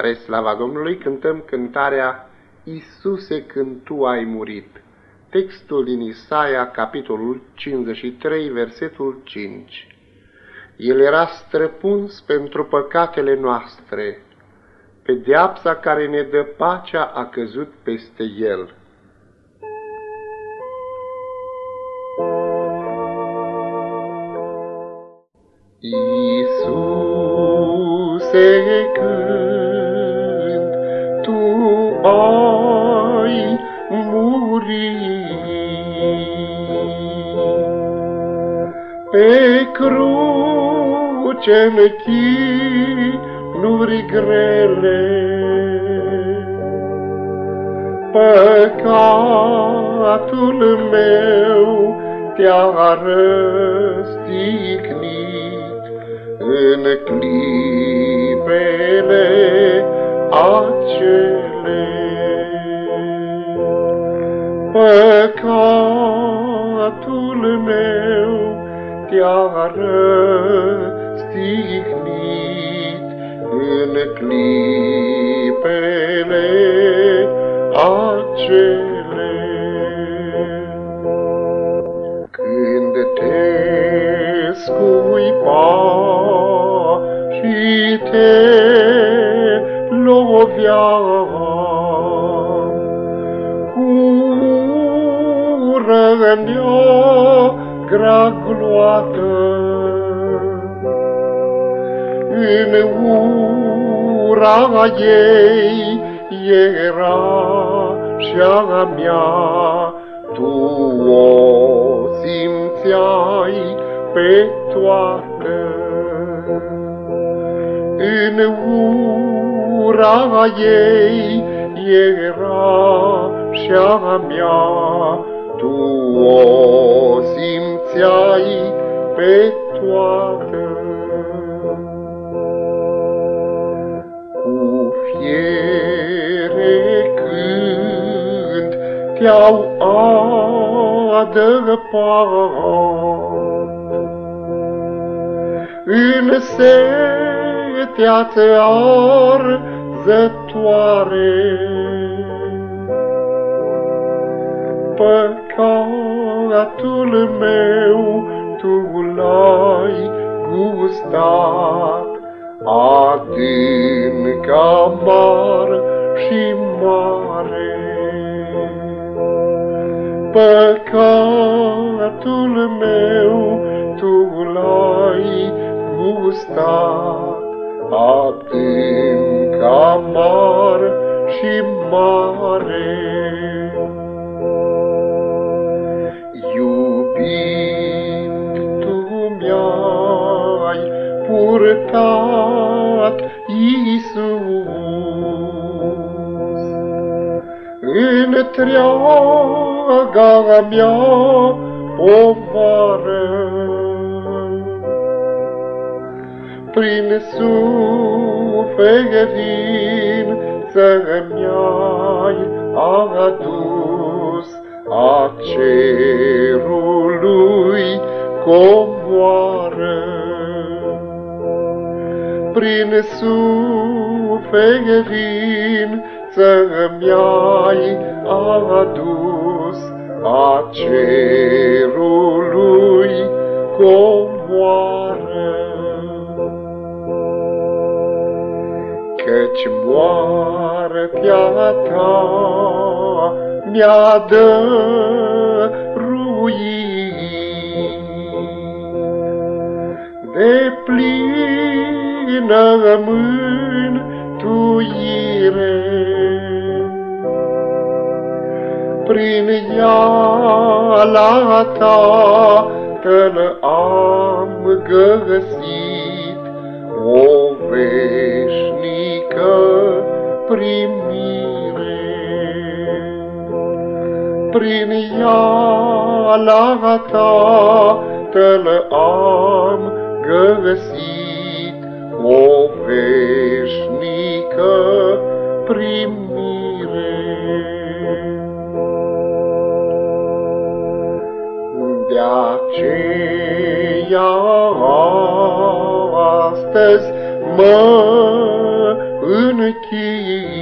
Spre slava Domnului cântăm cântarea Iisuse când Tu ai murit. Textul din Isaia, capitolul 53, versetul 5. El era străpuns pentru păcatele noastre. Pedeapsa care ne dă pacea a căzut peste el. Iisuse când Tu ai murit pe cruce în chinuri grele, păcatul meu te-a răstignit. În clipele acele. Păcatul meu te-a răstignit în clipele acele. Grea gloată. În ura ei era și-a mea, tu o simțeai pe toată. În ura ei era și-a mea, tu o te-au adăpat, în setea-ți arzătoare, păcatul meu tu l-ai gustat, adânc amar și mare. purtat Iisus. Întreaga mea povară, prin suferință-mi ai adus. A cerului comoară. Prin suferință-mi ai adus. A cerului moartea ta mi-a dăruit de plin plină mântuire. Prin ea la Tatăl am găsit o veșnică primire. Prin ea la Tatăl am găsit o veșnică primire. De aceea astăzi mă închin,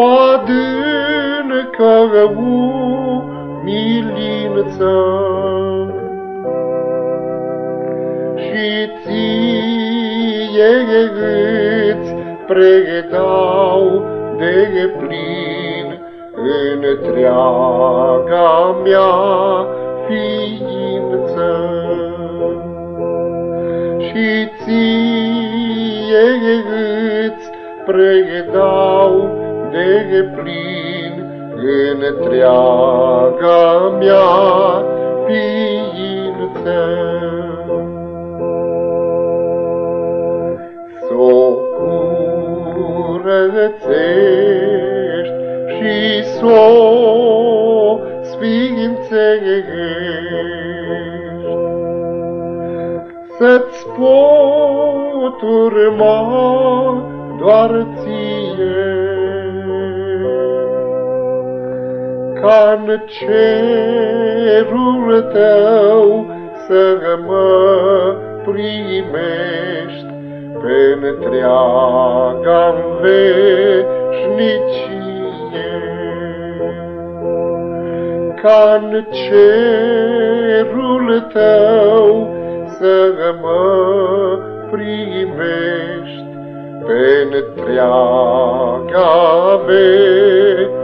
cu adâncă umilință. Și ție îți predau de plin întreaga mea ființă. Și ție îți predau de plin întreaga mea ființă. S-o curățești și s-o sfințești, să-ți pot urma doar ție. Ca-n cerul tău să mă primești pe întreaga veșnicie. Ca-n cerul tău să mă primești pe întreaga veci.